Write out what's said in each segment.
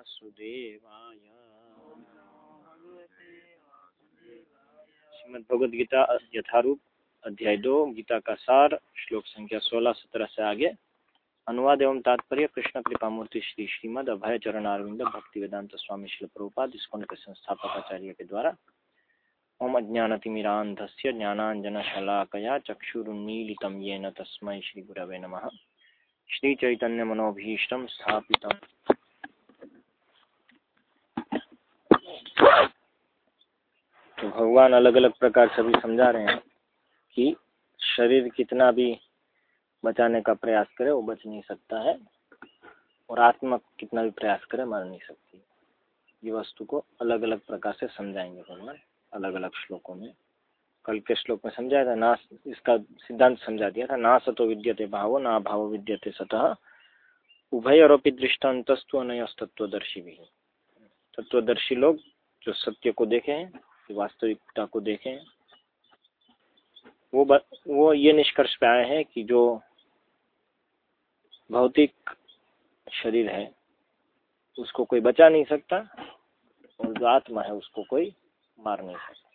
वासुदेवाय। श्रीमद भगवद गीता यथारूप, अध्याय दो, गीता का सार, श्लोक संख्या सोलह, सत्रह से आगे। अनुवाद एवं तात्पर्य, कृष्ण कृपा मूर्ति श्री श्रीमद अभय चरण अरविंद भक्ति वेदांत स्वामी शिल प्रभुपाद, इसकोन के संस्थापक आचार्य के द्वारा। ओम अज्ञानतिमिरांधस्य ज्ञानांजनशलाकया चक्षुरुन्मीलितं येन तस्मै श्रीगुरवे नमः। श्रीचैतन्यमनोभीष्टं स्थापितं। तो भगवान अलग अलग प्रकार से भी समझा रहे हैं कि शरीर कितना भी बचाने का प्रयास करे, वो बच नहीं सकता है और आत्मा कितना भी प्रयास करे, मर नहीं सकती ये वस्तु को अलग अलग प्रकार से समझाएँगे भगवान अलग अलग श्लोकों में। कल के श्लोक में समझाया था ना इसका सिद्धांत समझा दिया था ना सतो विद्यते भावो, ना भावो विद्यते सतः। उभय आरोपी दृष्टान्तस्तु अनयस्तत्वदर्शी भी तत्वदर्शी लोग जो सत्य को देखे हैं वास्तविकता को देखें। वो वो ये निष्कर्ष पे आए हैं कि जो भौतिक शरीर है, उसको कोई बचा नहीं सकता और जो आत्मा है, उसको कोई मार नहीं सकता।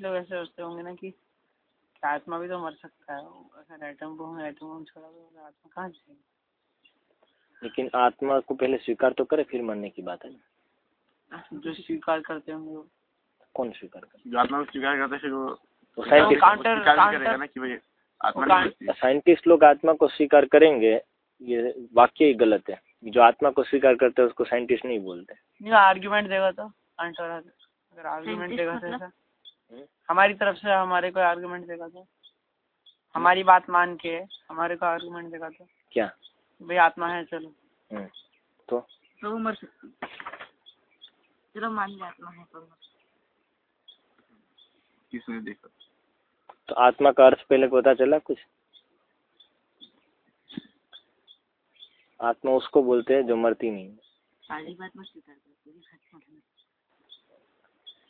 लोग ऐसे सोचते होंगे ना कि आत्मा भी तो मर सकता है। अगर एटम बम एटम बम छोड़ा तो आत्मा कहाँ जाएगी? लेकिन आत्मा को पहले स्वीकार तो करे फिर मरने की बात है ना? जो स्वीकार करते होंगे वो। कौन स्वीकार करे? जो आत्मा को स्वीकार करते फिर वो साइंटिस्ट काउंटर करेगा ना कि भाई आत्मा नहीं बचती। साइंटिस्ट लोग आत्मा को स्वीकार करेंगे ये वाक्य ही गलत है। जो आत्मा को स्वीकार करते हैं उसको साइंटिस्ट नहीं बोलते। नहीं आर्ग्यूमेंट देगा तो। काउंटर अगर आर्ग्यूमेंट देगा तो ऐसा। हमारी तरफ़ से हमारे को आर्गुमेंट देगा तो? हमारी बात मान के हमारे को आर्गुमेंट देगा तो? क्या? भाई आत्मा है चलो। हम्म, तो? तो वो मर चलो मान लिया आत्मा है तो किसने देखा? तो आत्मा का अर्थ पहले पता चला कुछ? आत्मा उसको बोलते हैं जो मरती नहीं सारी बात मत स्वीकार कर पूरी बात मत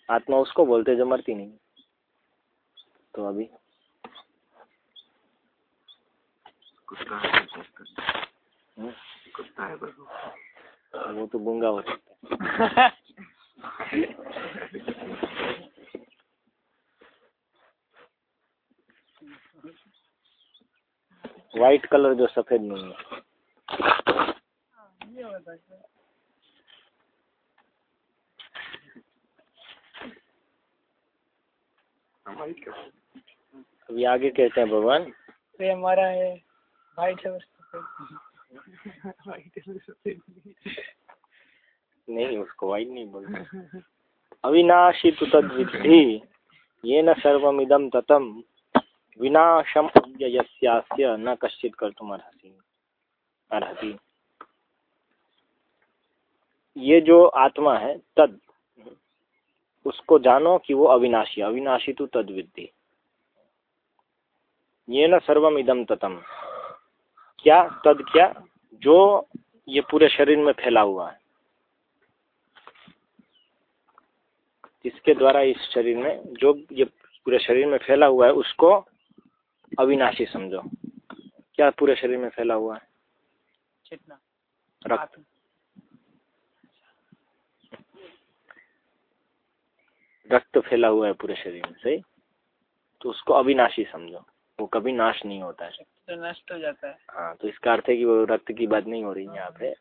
आत्मा उसको बोलते जो मरती नहीं तो अभी कुत्ता है कुत्ता है वो तो गुंगा हो सकता है। व्हाइट कलर जो सफ़ेद नहीं है। हमारी क्या अभी आगे कहते हैं भगवान। ये हमारा है वाइट है नहीं उसको वाइट नहीं बोलते। अविनाशी तो तद विधि ये न सर्वमिदम ततम विनाशम अव्ययस्यास्य न कश्चित कर्तुम अर्हति अर्हति। ये जो आत्मा है तद उसको जानो कि वो अविनाशी अविनाशी तो तद विद्धि ये न सर्वम इदम ततम। क्या? तद क्या? जो ये पूरे शरीर में फैला हुआ है। जिसके द्वारा इस शरीर में जो ये पूरे शरीर में फैला हुआ है उसको अविनाशी समझो। क्या पूरे शरीर में फैला हुआ है? रक्त। रक्त फैला हुआ है पूरे शरीर में सही? तो उसको अविनाशी समझो। वो कभी नाश नहीं होता है। तो नष्ट हो जाता है। हाँ तो इसका अर्थ है कि वो रक्त की बात नहीं हो रही यहाँ पे।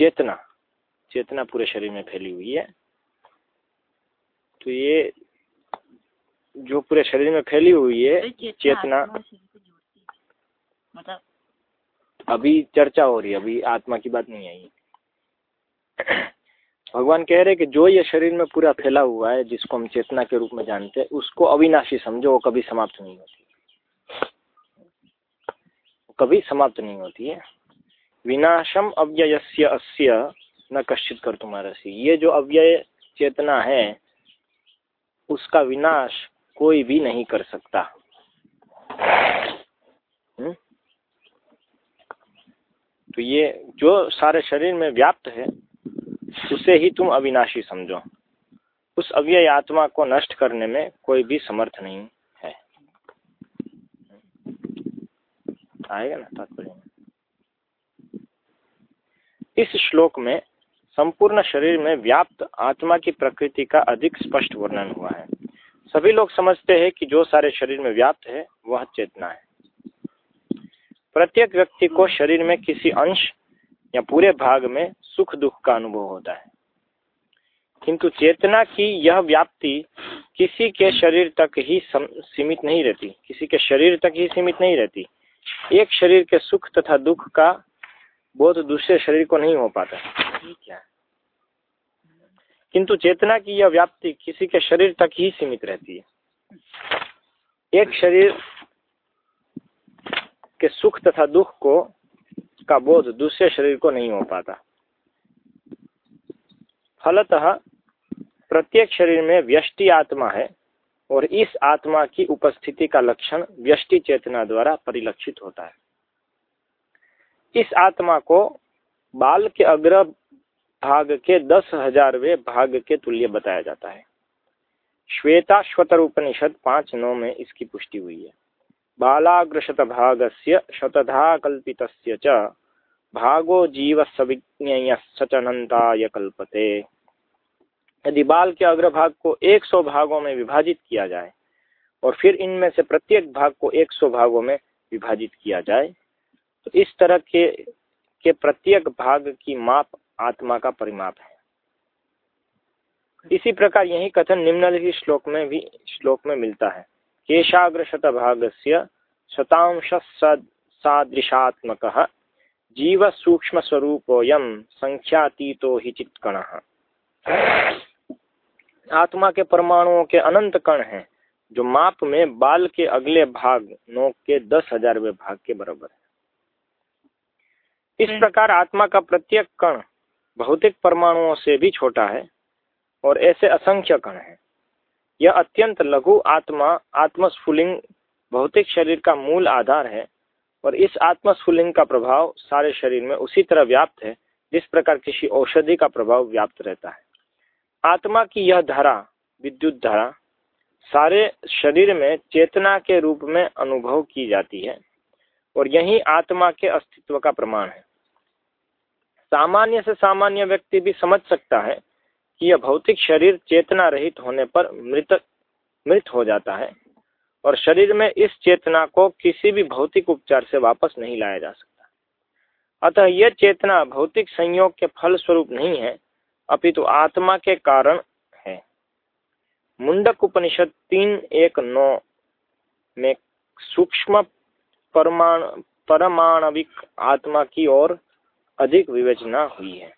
चेतना चेतना पूरे शरीर में फैली हुई है। तो ये जो पूरे शरीर में फैली हुई है चेतना है? मतलब अभी चर्चा हो रही है अभी आत्मा की बात नहीं आई। भगवान कह रहे कि जो ये शरीर में पूरा फैला हुआ है, जिसको हम चेतना के रूप में जानते हैं, उसको अविनाशी समझो, वो कभी समाप्त नहीं होती। कभी समाप्त नहीं होती है। विनाशम अव्ययस्य अस्य, न कश्चित कर तुम्हारा सी। ये जो अव्यय चेतना है, उसका विनाश कोई भी नहीं कर सकता। हम्म? तो ये जो सारे शरीर में व्याप्त है उसे ही तुम अविनाशी समझो। उस अव्यय आत्मा को नष्ट करने में कोई भी समर्थ नहीं है। आएगा ना तात्पर्य? इस श्लोक में संपूर्ण शरीर में व्याप्त आत्मा की प्रकृति का अधिक स्पष्ट वर्णन हुआ है। सभी लोग समझते हैं कि जो सारे शरीर में व्याप्त है, वह चेतना है। प्रत्येक व्यक्ति को शरीर में किसी अंश या पूरे भाग में सुख दुख का अनुभव होता है। किंतु चेतना की यह व्याप्ति किसी के शरीर तक ही सीमित नहीं रहती। किसी के शरीर तक ही सीमित नहीं रहती। एक शरीर के सुख तथा दुख का बोध दूसरे शरीर को नहीं हो पाता। क्या किंतु चेतना की यह व्याप्ति किसी के शरीर तक ही सीमित रहती है। एक शरीर के सुख तथा दुख को का बोध दूसरे शरीर को नहीं हो पाता। फलतः प्रत्येक शरीर में व्यष्टि आत्मा है और इस आत्मा की उपस्थिति का लक्षण व्यष्टि चेतना द्वारा परिलक्षित होता है। इस आत्मा को बाल के अग्र भाग के दस हजारवे भाग के तुल्य बताया जाता है। श्वेता श्वतर उपनिषद पाँच नौ में इसकी पुष्टि हुई है। बालाग्रशत भाग से शतधा कल्पित च। भागो जीव सविज्ञेय सचनताय कल्पते। यदि बाल के अग्रभाग को 100 भागों में विभाजित किया जाए, और फिर इनमें से प्रत्येक भाग को 100 भागों में विभाजित किया जाए तो इस तरह के के प्रत्येक भाग की माप आत्मा का परिमाप है। इसी प्रकार यही कथन निम्नलिखित श्लोक में भी, श्लोक में मिलता है। केशाग्र शत भाग से शतांश सादृशात्मक जीव सूक्ष्म स्वरूपोयम संख्यातीतो ही चित्कण। आत्मा के परमाणुओं के अनंत कण हैं, जो माप में बाल के अगले भाग, नोक के दस हजारवे भाग के बराबर है। इस प्रकार आत्मा का प्रत्येक कण भौतिक परमाणुओं से भी छोटा है और ऐसे असंख्य कण हैं। यह अत्यंत लघु आत्मा, आत्मस्फुलिंग, भौतिक शरीर का मूल आधार है और इस आत्मस्फुलिंग का प्रभाव सारे शरीर में उसी तरह व्याप्त है, जिस प्रकार किसी औषधि का प्रभाव व्याप्त रहता है। आत्मा की यह धारा, विद्युत धारा, सारे शरीर में चेतना के रूप में अनुभव की जाती है और यही आत्मा के अस्तित्व का प्रमाण है। सामान्य से सामान्य व्यक्ति भी समझ सकता है कि यह भौतिक शरीर चेतना रहित होने पर मृत मृत हो जाता है और शरीर में इस चेतना को किसी भी भौतिक उपचार से वापस नहीं लाया जा सकता। अतः यह चेतना भौतिक संयोग के फल स्वरूप नहीं है, अपितु आत्मा के कारण है। मुंडक उपनिषद तीन एक नौ में सूक्ष्म परमाण, परमाणविक आत्मा की ओर अधिक विवेचना हुई है।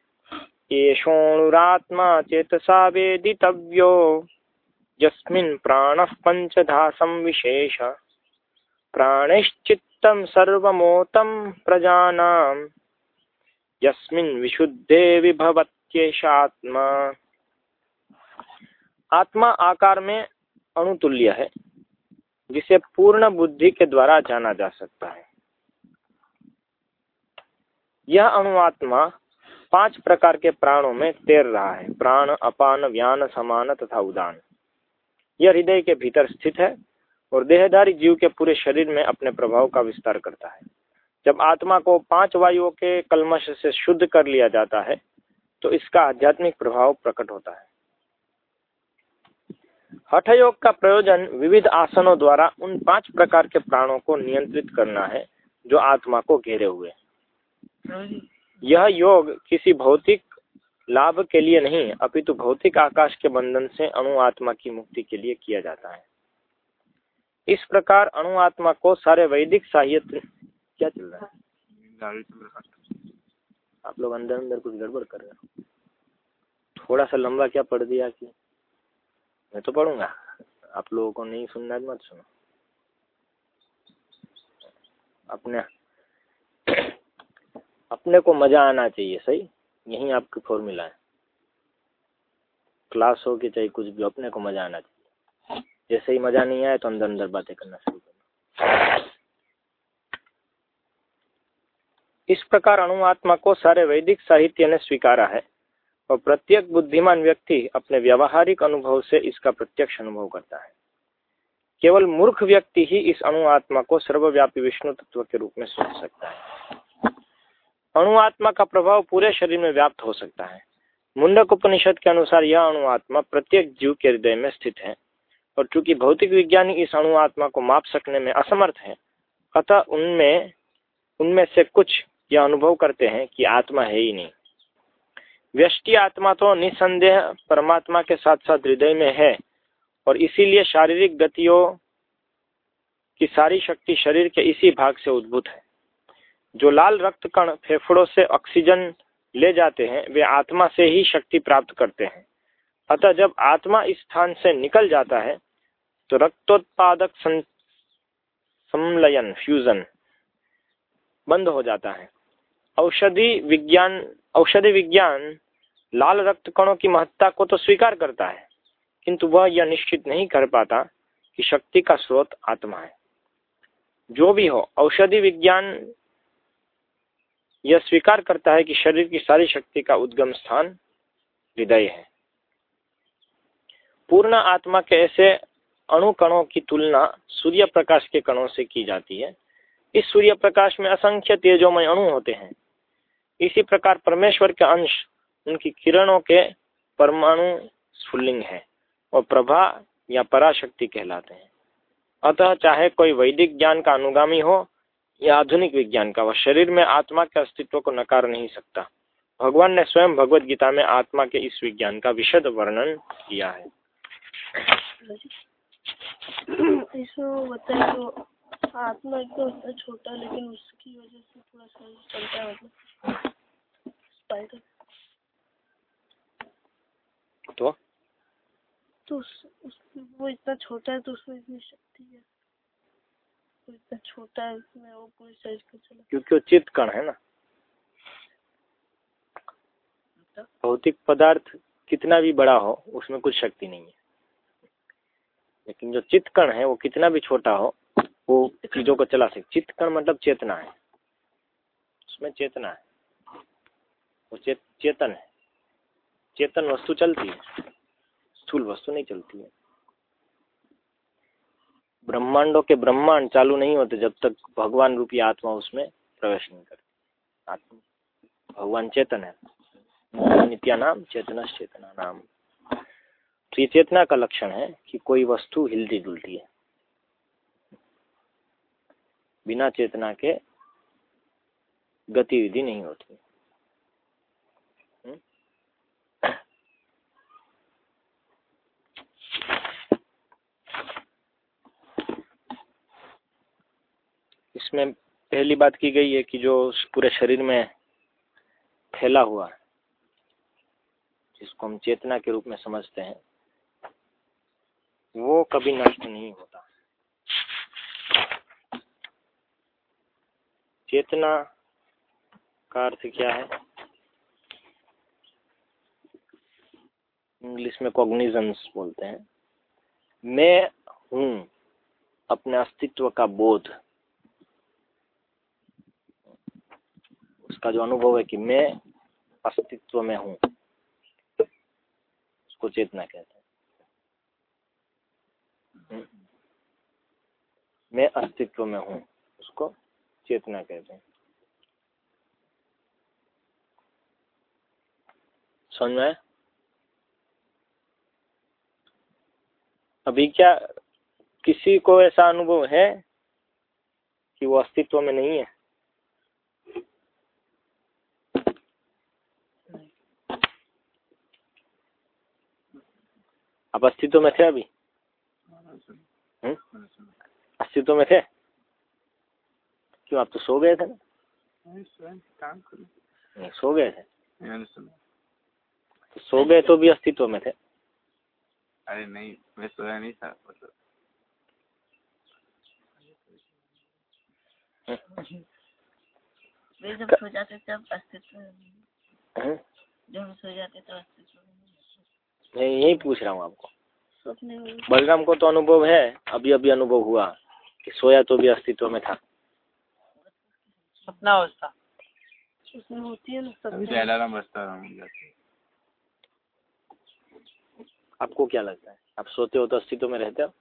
येषोणुरात्मा चेतसा वेदितव्यो। यस्मिन् प्राणः पंचधा संविशेष प्राणिश्चित्तं सर्वमोतं प्रजानां। विभवत्येषात्मा। आत्मा आकार में अणुतुल्य है, जिसे पूर्ण बुद्धि के द्वारा जाना जा सकता है। यह अणुआत्मा पाँच प्रकार के प्राणों में तैर रहा है। प्राण, अपान, व्यान, समान तथा उदान। यह हृदय के भीतर स्थित है और देहधारी जीव के पूरे शरीर में अपने प्रभाव का विस्तार करता है। जब आत्मा को पाँच वायुओं के कलमश से शुद्ध कर लिया जाता है तो इसका आध्यात्मिक प्रभाव प्रकट होता है। हठ योग का प्रयोजन विविध आसनों द्वारा उन पाँच प्रकार के प्राणों को नियंत्रित करना है, जो आत्मा को घेरे हुए यह योग किसी भौतिक लाभ के लिए नहीं, अपितु भौतिक आकाश के बंधन से अणु आत्मा की मुक्ति के लिए किया जाता है। इस प्रकार अणु आत्मा को सारे वैदिक साहित्य क्या चल रहा है? आप लोग अंदर अंदर कुछ गड़बड़ कर रहे हो। थोड़ा सा लंबा क्या पढ़ दिया कि मैं तो पढ़ूँगा। आप लोगों को नहीं सुनना मत सुनो। अपने अपने को मज़ा आना चाहिए, सही? यही आपकी फॉर्मूला है। क्लास हो कि चाहे कुछ भी अपने को मज़ा आना चाहिए। जैसे ही मज़ा नहीं आए तो अंदर अंदर बातें करना शुरू करना इस प्रकार अणु आत्मा को सारे वैदिक साहित्य ने स्वीकारा है और प्रत्येक बुद्धिमान व्यक्ति अपने व्यवहारिक अनुभव से इसका प्रत्यक्ष अनुभव करता है। केवल मूर्ख व्यक्ति ही इस अणु आत्मा को सर्वव्यापी विष्णु तत्व के रूप में सोच सकता है। अणु आत्मा का प्रभाव पूरे शरीर में व्याप्त हो सकता है। मुंडक उपनिषद के अनुसार यह अणुआत्मा प्रत्येक जीव के हृदय में स्थित है और चूँकि भौतिक विज्ञानी इस अणुआत्मा को माप सकने में असमर्थ है, अतः उनमें उनमें से कुछ यह अनुभव करते हैं कि आत्मा है ही नहीं। व्यष्टि आत्मा तो निसंदेह परमात्मा के साथ साथ हृदय में है और इसीलिए शारीरिक गतियों की सारी शक्ति शरीर के इसी भाग से उद्भूत है। जो लाल रक्त कण फेफड़ों से ऑक्सीजन ले जाते हैं, वे आत्मा से ही शक्ति प्राप्त करते हैं। अतः जब आत्मा इस स्थान से निकल जाता है तो रक्तोत्पादक संलयन फ्यूजन बंद हो जाता है। औषधि विज्ञान औषधि विज्ञान लाल रक्त कणों की महत्ता को तो स्वीकार करता है, किंतु वह यह निश्चित नहीं कर पाता कि शक्ति का स्रोत आत्मा है। जो भी हो, औषधि विज्ञान यह स्वीकार करता है कि शरीर की सारी शक्ति का उद्गम स्थान हृदय है। पूर्ण आत्मा के ऐसे अणु कणों की तुलना सूर्य प्रकाश के कणों से की जाती है। इस सूर्य प्रकाश में असंख्य तेजोमय अणु होते हैं। इसी प्रकार परमेश्वर के अंश, उनकी किरणों के परमाणु स्फुल्लिंग है और प्रभा या पराशक्ति कहलाते हैं। अतः चाहे कोई वैदिक ज्ञान का अनुगामी हो या आधुनिक विज्ञान का वह शरीर में आत्मा के अस्तित्व को नकार नहीं सकता। भगवान ने स्वयं भगवत गीता में आत्मा के इस विज्ञान का विशद वर्णन किया है। इसमें बताया तो आत्मा एकदम इतना छोटा लेकिन उसकी वजह से पूरा शरीर चलता है मतलब स्पाइडर तो? तो उस, उस वो इतना छोटा है तो उसमें इतनी शक्ति है। इतना छोटा है उसमें वो पूरे शरीर को चला। क्योंकि वो चित्त कण है ना। भौतिक पदार्थ कितना भी बड़ा हो उसमें कुछ शक्ति नहीं है। लेकिन जो चित्त कण है वो कितना भी छोटा हो वो चीज़ों को चला सकते चित्त कण मतलब चेतना है। उसमें चेतना है। वो चेत चेतन है। चेतन वस्तु चलती है। स्थूल वस्तु नहीं चलती है। ब्रह्मांडों के ब्रह्मांड चालू नहीं होते जब तक भगवान रूपी आत्मा उसमें प्रवेश नहीं करती। भगवान चेतन है। नित्या नाम चेतना चेतना नाम। तो ये चेतना का लक्षण है कि कोई वस्तु हिलती डुलती है। बिना चेतना के गतिविधि नहीं होती। इसमें पहली बात की गई है कि जो पूरे शरीर में फैला हुआ है, जिसको हम चेतना के रूप में समझते हैं, वो कभी नष्ट नहीं होता। चेतना का अर्थ क्या है? इंग्लिश में कॉग्निजेंस बोलते हैं। मैं हूँ अपने अस्तित्व का बोध। उसका जो अनुभव है कि मैं अस्तित्व में हूँ उसको चेतना कहते हैं। मैं अस्तित्व में हूँ, उसको चेतना कहते हैं। समझ में अभी क्या किसी को ऐसा अनुभव है कि वो अस्तित्व में नहीं है? आप अस्तित्व में थे अभी। हम्म? अस्तित्व में थे। क्यों आप तो सो गए थे ना? सो गए थे। तो सो गए तो भी अस्तित्व में थे। अरे नहीं मैं सोया नहीं था मतलब। जब सो जाते तब अस्तित्व हम्म? जब सो जाते तो अस्तित्व मैं यही पूछ रहा हूँ आपको। बलराम को तो अनुभव है अभी अभी अनुभव हुआ कि सोया तो भी अस्तित्व में था। सपना अवस्था। उसमें होती है ना तो अलार्म बजता हूँ आपको क्या लगता है? आप सोते हो तो अस्तित्व में रहते हो?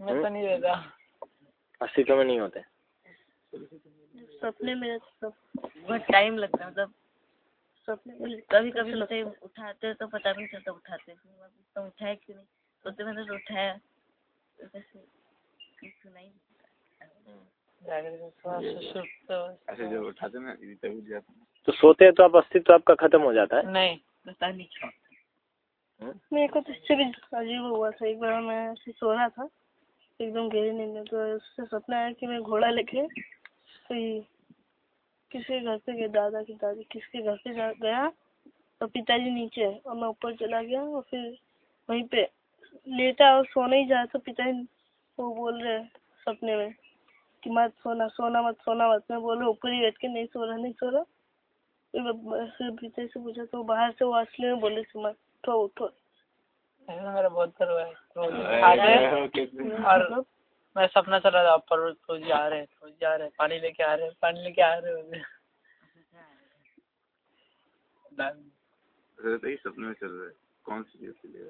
मैं तो नहीं रहता। अस्तित्व में नहीं होते। सपने में सब। बहुत टाइम लगता है मतलब कभी कभी उठे उठाते तो पता भी नहीं चलता उठाते हैं। हूँ उठाया क्यों नहीं? सोते मैंने तो उठाया। तो अवस्था। ऐसे जो उठाते ना तभी जाते तो सोते हैं तो आप अस्तित्व आपका खत्म हो जाता है? नहीं। पता नहीं मेरे को तो इससे भी अजीब हुआ था। एक बार मैं ऐसे सो रहा था एकदम गहरी नींद में तो उससे सपना आया कि मैं घोड़ा लेके कोई किसी के घर पे गया? दादा की दादी किसके घर पे गया? और पिताजी नीचे है। और मैं ऊपर चला गया और फिर वहीं पे लेटा और सोने ही जा तो पिताजी वो बोल रहे सपने में कि मत सोना सोना मत सोना मत। मैं बोल रहा ऊपर ही बैठ के नहीं सो रहा नहीं सो रहा। फिर फिर पिताजी से पूछा तो बाहर से वो असली में बोले थे मत उठो उठो। मेरा बहुत हुआ है। और मैं सपना चला रहा था पर रोज रोज जा रहे रोज जा रहे पानी लेके आ रहे पानी लेके आ रहे होते तो ही सपने में चल रहा है। कौन सी चीज़ के लिए?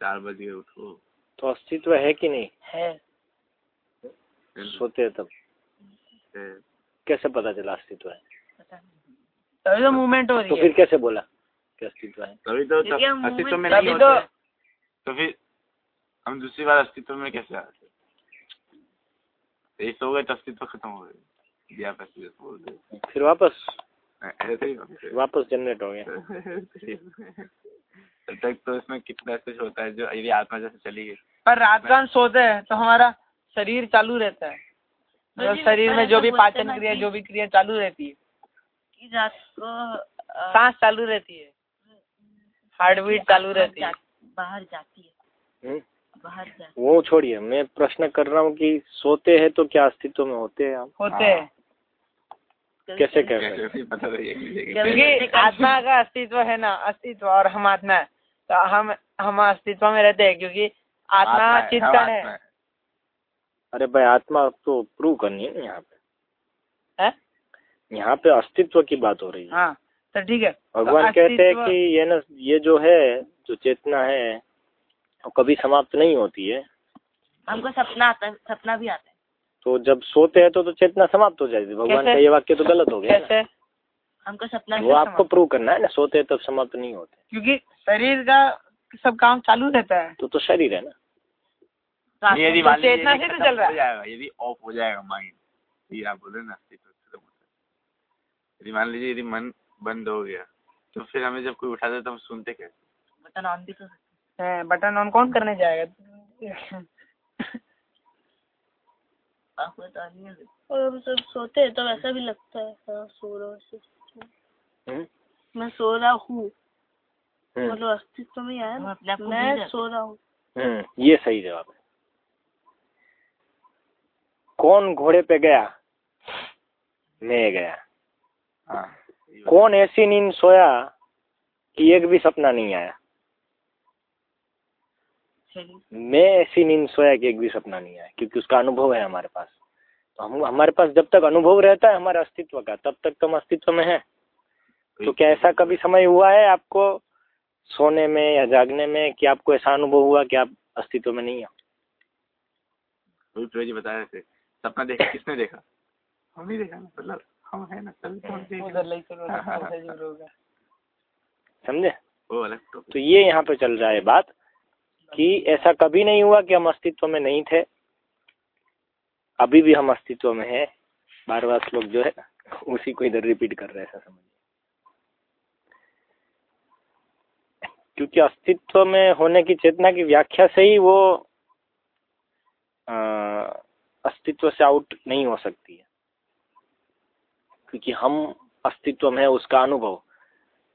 चार बजे उठो। तो अस्तित्व है कि नहीं? है। सोते हैं तब। कैसे पता चला अस्तित्व है? तभी तो मूवमेंट हो रही है। तो फिर कैसे बोला कि अस्तित्व है? तभी तो अस्तित्व में नहीं तभी तो- तो फिर हम दूसरी बार अस्तित्व में कैसे आते यही सो गए तो अस्तित्व खत्म हो गए दिया पैसे बोल दे। फिर वापस? ऐसे ही वापस जनरेट हो गया। तब तक तो इसमें कितना कुछ होता है जो यदि आत्मा जैसे चली गई। पर रात को हम सोते हैं तो हमारा शरीर चालू रहता है। मतलब शरीर में जो भी पाचन क्रिया जो भी क्रिया चालू रहती है। कि रात को सांस चालू रहती है। हार्ट बीट चालू रहती है। बाहर जाती है। हम्म? वो छोड़िए मैं प्रश्न कर रहा हूँ कि सोते हैं तो क्या अस्तित्व में होते हैं आप? होते हैं। है। कैसे कह रहे कैसे भी पता नहीं कि- क्योंकि आत्मा का अस्तित्व है ना अस्तित्व और हम आत्मा है। तो हम हम अस्तित्व में रहते हैं क्योंकि आत्मा आत्मा है अरे भाई आत्मा तो प्रूव करनी है यहाँ पे। हैं? यहाँ पे अस्तित्व की बात हो रही है। हाँ तो ठीक है। तो भगवान कहते हैं कि ये न ये जो है जो चेतना है वो कभी समाप्त नहीं होती है। हमको सपना आता है सपना भी आता है। तो जब सोते हैं तो तो चेतना समाप्त हो जाती है। भगवान का ये वाक्य तो गलत हो गया कैसे? हमको सपना वो आपको प्रूव करना है ना सोते हैं तब समाप्त नहीं होते। क्योंकि शरीर का सब काम चालू रहता है। तो तो शरीर है ना। यदि चेतना से तो चल रहा है। यदि ऑफ़ हो जाएगा माइंड ये आप बोले ना है। यदि मान लीजिए यदि मन बंद हो गया तो फिर हमें जब कोई उठाता है तो हम सुनते कैसे? बटन ऑन भी तो सकते हैं, बटन ऑन कौन करने जाएगा? आपको तो। और हम जब सोते हैं तब ऐसा भी लगता है। हाँ सो रहा हूँ? मैं सो रहा हूँ। मतलब अस्तित्व में आया ना। मैं सो रहा हूँ। हम्म, ये सही जवाब है। कौन घोड़े पे गया? मैं गया। हाँ कौन ऐसी नींद सोया कि एक भी सपना नहीं आया? मैं ऐसी नींद सोया कि एक भी सपना नहीं आया क्योंकि उसका अनुभव है हमारे पास। तो हम हमारे पास जब तक अनुभव रहता है हमारे अस्तित्व का तब तक तो हम अस्तित्व में है। तो क्या ऐसा कभी समय हुआ है आपको सोने में या जागने में कि आपको ऐसा अनुभव हुआ कि आप अस्तित्व में नहीं हो? जी बता रहे थे सपना देखा किसने देखा? हम नहीं देखा ना मतलब हम है ना तभी तो समझे? वो अलग तो तो ये यहाँ पे चल रहा है बात। कि ऐसा कभी नहीं हुआ कि हम अस्तित्व में नहीं थे। अभी भी हम अस्तित्व में है। बार बार श्लोक जो है उसी को इधर रिपीट कर रहे हैं ऐसा समझिए। क्योंकि अस्तित्व में होने की चेतना की व्याख्या से ही वो अ, अस्तित्व से आउट नहीं हो सकती है। क्योंकि हम अस्तित्व में है उसका अनुभव।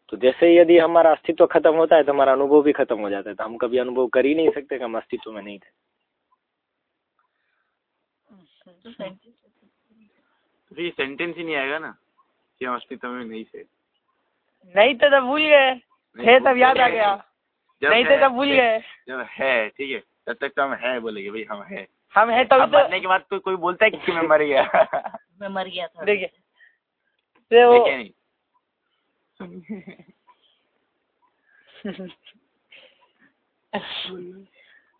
तो जैसे ही यदि हमारा अस्तित्व खत्म होता है तो हमारा अनुभव भी खत्म हो जाता है। तो हम कभी अनुभव कर ही नहीं सकते कि हम अस्तित्व में नहीं थे। तो sentence तो सेंटेंस ही नहीं आएगा ना कि हम अस्तित्व में नहीं थे? नहीं तो तब भूल गए। थे तब याद आ गया। जब नहीं थे है- तब भूल गए। जब है ठीक है। तब तक तो हम है बोलेंगे भाई हम है। हम है तभी तो मरने के बाद तो कोई बोलता है कि मैं मर गया। मैं मर गया था देखिए तो वो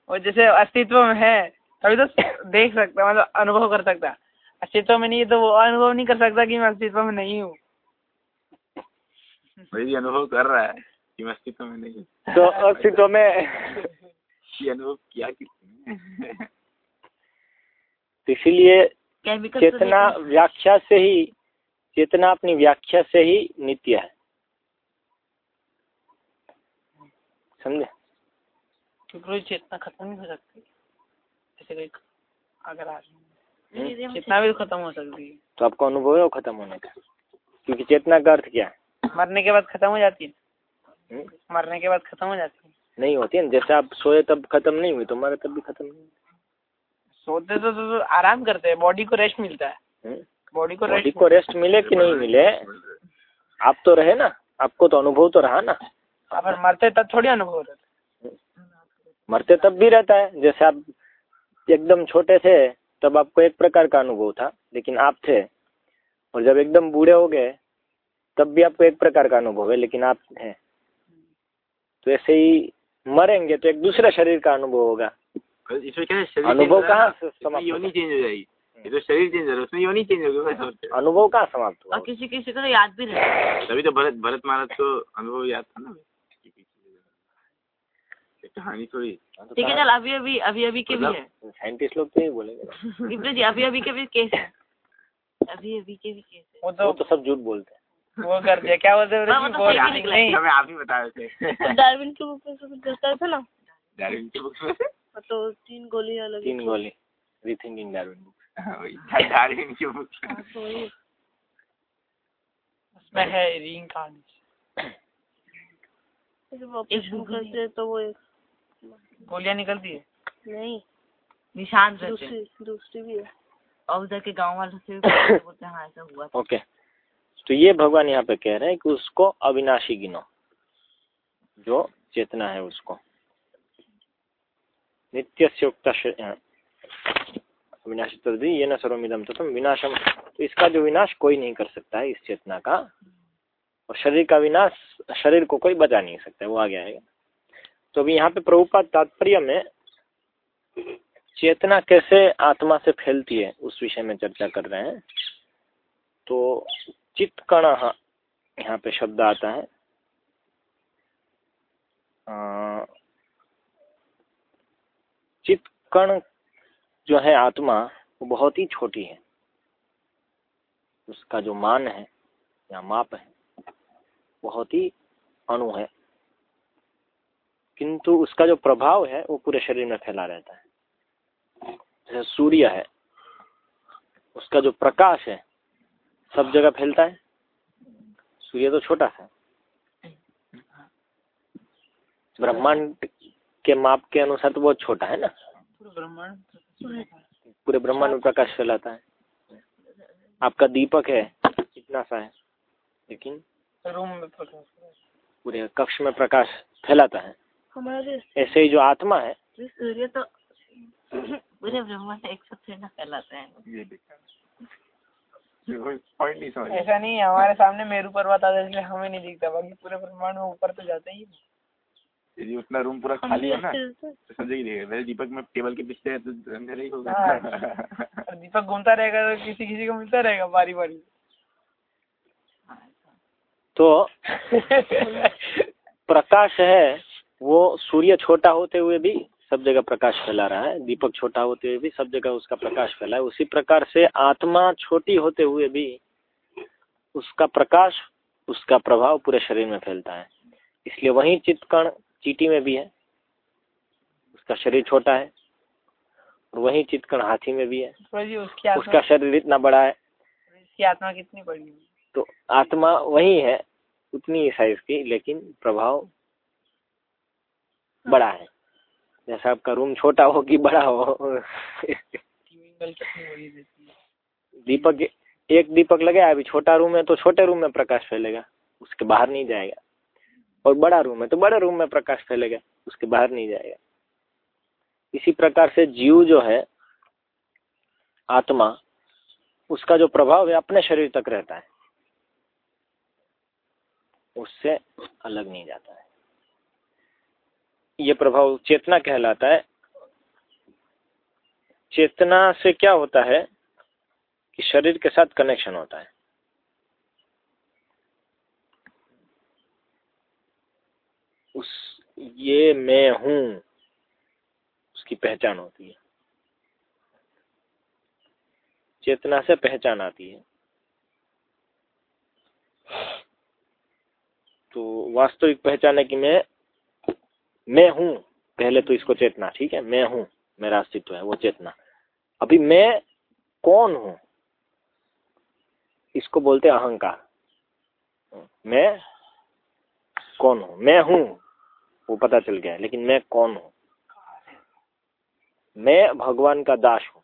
वो जैसे अस्तित्व में है तभी तो देख सकता मतलब अनुभव कर सकता अस्तित्व में नहीं है तो वो अनुभव नहीं कर सकता कि मैं अस्तित्व में नहीं हूँ। वही अनुभव कर रहा है कि मैं अस्तित्व में नहीं हूँ। तो अस्तित्व में अनुभव किया किसने? तो इसीलिए चेतना व्याख्या से ही चेतना अपनी व्याख्या से ही नित्य है। समझे? क्योंकि चेतना खत्म नहीं हो सकती? जैसे कोई अगर हम्म? चेतना भी खत्म हो सकती है। तो आपको अनुभव है खत्म होने का? क्योंकि चेतना का अर्थ क्या है? मरने के बाद खत्म हो जाती है। हम्म? मरने के बाद खत्म हो जाती है। नहीं होती है जैसे आप सोए तब खत्म नहीं हुई तो मरे तब भी खत्म नहीं सोते तो, तो, तो आराम करते हैं बॉडी को रेस्ट मिलता है। हम्म? बॉडी को रेस्ट को रेस्ट मिले कि नहीं मिले? आप तो रहे ना आपको तो अनुभव तो रहा ना। पर मरते तब थोड़ी अनुभव रहता मरते तब भी रहता है। जैसे आप एकदम छोटे थे तब आपको एक प्रकार का अनुभव था लेकिन आप थे। और जब एकदम बूढ़े हो गए तब भी आपको एक प्रकार का अनुभव है लेकिन आप हैं। तो ऐसे ही मरेंगे तो एक दूसरा शरीर का अनुभव होगा। इसमें क्या है? अनुभव हो कहाँ है योनि चेंज हो जाएगी। ये तो शरीर चेंज हो रहा है उसमें योनि चेंज होगी बस अनुभव कहाँ समाप्त हुआ? किसी किसी को तो याद भी रहता है। तभी तो भरत भरत महाराज को अनुभव याद था ना। कहानी थोड़ी ठीक है चल अभी अभी अभी अभी के भी है। साइंटिस्ट लोग तो यही बोलेंगे। विप्र जी अभी अभी के भी केस है। अभी अभी के भी केस है। वो वो तो तो सब झूठ बोलते हैं। वो कर दिया क्या बोलते हैं हाँ, वो तो बोल। सही नहीं। हमें आप ही बता रहे थे डार्विन के बुक में सब कहता था ना। डार्विन की बुक्स में? से तो तीन गोली अलग तीन गोली। रीथिंकिंग डार्विन बुक हाँ, वही डार्विन की हाँ, तो वही। उसमें है जब ऑपरेशन करते हैं तो वो एक गोलियाँ निकलती है? नहीं। निशान रहते हैं दूसरी दूसरी भी है। और उधर के गाँव वालों से बोलते हैं हाँ ऐसा हुआ ओके। तो ये भगवान यहाँ पे कह रहे हैं कि उसको अविनाशी गिनो। जो चेतना है उसको। नित्य से उक्ता। अविनाशी तद्वि ये न सर्वमिदम तत्म विनाशम तो इसका जो विनाश कोई नहीं कर सकता है इस चेतना का। और शरीर का विनाश शरीर को कोई बचा नहीं सकता है वो आगे आएगा तो अभी यहाँ पे प्रभुपाद तात्पर्य में चेतना कैसे आत्मा से फैलती है, उस विषय में चर्चा कर रहे हैं। तो चित्त कण यहाँ पे शब्द आता है। चित्त कण जो है आत्मा, वो बहुत ही छोटी है। उसका जो मान है, या माप है, बहुत ही अणु है। किंतु उसका जो प्रभाव है वो पूरे शरीर में फैला रहता है। जैसे सूर्य है उसका जो प्रकाश है सब जगह फैलता है। सूर्य तो छोटा है। ब्रह्मांड के माप के अनुसार तो बहुत छोटा है ना। ब्रह्मांड पूरे ब्रह्मांड में प्रकाश फैलाता है। आपका दीपक है इतना सा है लेकिन रूम में प्रकाश पूरे कक्ष में प्रकाश फैलाता है। ऐसे ही जो आत्मा है। सूर्य तो पूरे ब्रह्मांड एक साथ थोड़ी ना फैलाते हैं। ऐसा नहीं है हमारे सामने मेरू पर्वत आता है इसलिए हमें नहीं दिखता बाकी पूरे ब्रह्मांड में ऊपर तो जाते ही यदि उतना रूम पूरा खाली है ना हमारे तो देखेगा वैसे दीपक में टेबल के पीछे है तो अंधेरा ही होगा। और दीपक घूमता रहेगा तो किसी किसी को मिलता रहेगा बारी बारी। तो प्रकाश है वो सूर्य छोटा होते हुए भी सब जगह प्रकाश फैला रहा है दीपक छोटा होते हुए भी सब जगह उसका प्रकाश फैला है। उसी प्रकार से आत्मा छोटी होते हुए भी उसका प्रकाश उसका प्रभाव पूरे शरीर में फैलता है। इसलिए वही चित्तकण चीटी में भी है उसका शरीर छोटा है और वही चित्तकण हाथी में भी है। तो उसकी उसका शरीर इतना बड़ा है। इसकी आत्मा कितनी बड़ी है? तो आत्मा वही है उतनी ही साइज़ की लेकिन प्रभाव बड़ा है। जैसा आपका रूम छोटा हो कि बड़ा हो। दीपक एक दीपक लगे अभी छोटा रूम है तो छोटे रूम में प्रकाश फैलेगा उसके बाहर नहीं जाएगा। और बड़ा रूम है तो बड़े रूम में प्रकाश फैलेगा उसके बाहर नहीं जाएगा। इसी प्रकार से जीव जो है आत्मा उसका जो प्रभाव है अपने शरीर तक रहता है। उससे अलग नहीं जाता है। ये प्रभाव चेतना कहलाता है। चेतना से क्या होता है कि शरीर के साथ कनेक्शन होता है। उस, ये मैं हूँ, उसकी पहचान होती है। चेतना से पहचान आती है। तो वास्तविक पहचान है कि मैं मैं हूँ, पहले तो इसको चेतना, ठीक है? मैं हूँ, मेरा अस्तित्व है, वो चेतना। अभी मैं कौन हूँ? इसको बोलते अहंकार। मैं कौन हूँ? मैं हूँ, वो पता चल गया, लेकिन मैं कौन हूँ? मैं भगवान का दास हूँ,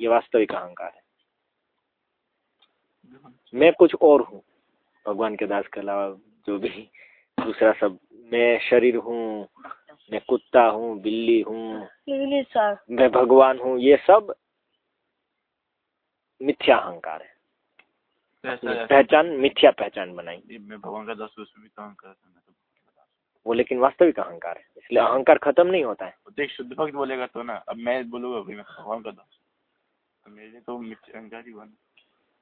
ये वास्तविक अहंकार है। मैं कुछ और हूँ, भगवान के दास के अलावा जो भी दूसरा सब मैं शरीर हूँ मैं कुत्ता हूँ बिल्ली हूँ मैं भगवान हूँ ये सब मिथ्या अहंकार है। पहचान मिथ्या पहचान बनाई। मैं भगवान का दास उसमें भी तो अहंकार तो वो लेकिन वास्तविक अहंकार है इसलिए अहंकार खत्म नहीं होता है। देख शुद्ध भक्त बोलेगा तो ना अब मैं बोलूँगा भाई मैं भगवान का दास तो मेरे तो अहंकार ही बना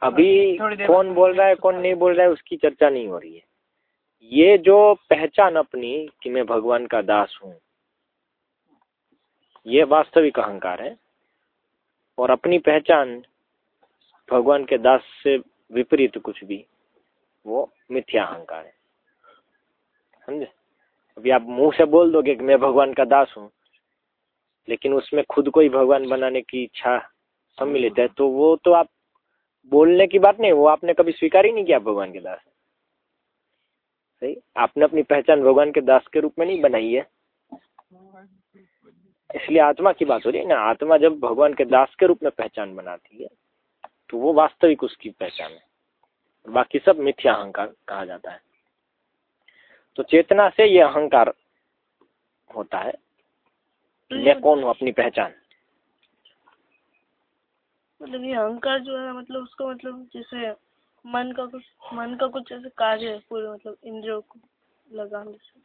अभी कौन बोल रहा है कौन नहीं बोल रहा है उसकी चर्चा नहीं हो रही है। ये जो पहचान अपनी कि मैं भगवान का दास हूँ ये वास्तविक अहंकार है। और अपनी पहचान भगवान के दास से विपरीत कुछ भी वो मिथ्या अहंकार है। समझे? अभी आप मुँह से बोल दोगे कि मैं भगवान का दास हूँ लेकिन उसमें खुद को ही भगवान बनाने की इच्छा सम्मिलित है तो वो तो आप बोलने की बात नहीं वो आपने कभी स्वीकार ही नहीं किया भगवान के दास सही? आपने अपनी पहचान भगवान के दास के रूप में नहीं बनाई है। इसलिए आत्मा की बात हो रही है ना? आत्मा जब भगवान के दास के रूप में पहचान बनाती है तो वो वास्तविक उसकी पहचान है। बाकी सब मिथ्या अहंकार कहा जाता है। तो चेतना से ये अहंकार होता है। मैं कौन हूँ अपनी पहचान? मतलब ये अहंकार जो है मतलब उसको मतलब जैसे मन का कुछ, मन का कुछ ऐसे कार्य है पूरे मतलब इंद्रियों को लगाने से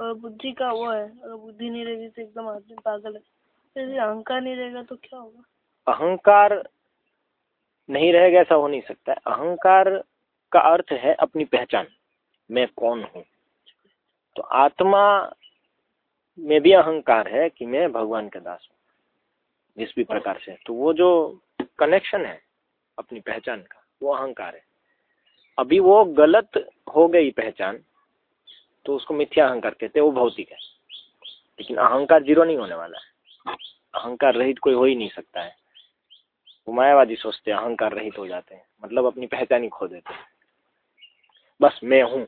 और बुद्धि का वो है, अगर बुद्धि नहीं रहेगी तो एकदम आदमी पागल है। जैसे अहंकार नहीं रहेगा तो क्या होगा? अहंकार नहीं रहेगा, ऐसा हो नहीं सकता। है अहंकार का अर्थ है अपनी पहचान, मैं कौन हूँ? तो आत्मा में भी अहंकार है कि मैं भगवान का दास हूँ जिस भी प्रकार से। तो वो जो कनेक्शन है, अपनी पहचान का वो अहंकार है। अभी वो गलत हो गई पहचान तो उसको मिथ्या अहंकार कहते हैं वो भौतिक है। लेकिन अहंकार ज़ीरो नहीं होने वाला है। अहंकार रहित कोई हो ही नहीं सकता है। वो मायावादी सोचते हैं अहंकार रहित हो जाते हैं। मतलब अपनी पहचान ही खो देते हैं। बस मैं हूँ।